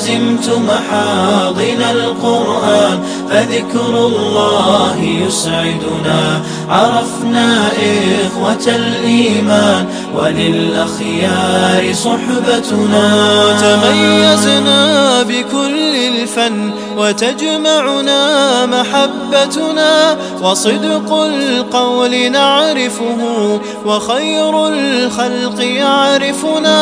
لزمت محاضن القرآن فذكر الله يسعدنا. عرفنا إخوة الإيمان وللأخيار صحبتنا. تميزنا بكل الفن وتجمعنا محبتنا. وصدق القول نعرفه وخير الخلق يعرفنا.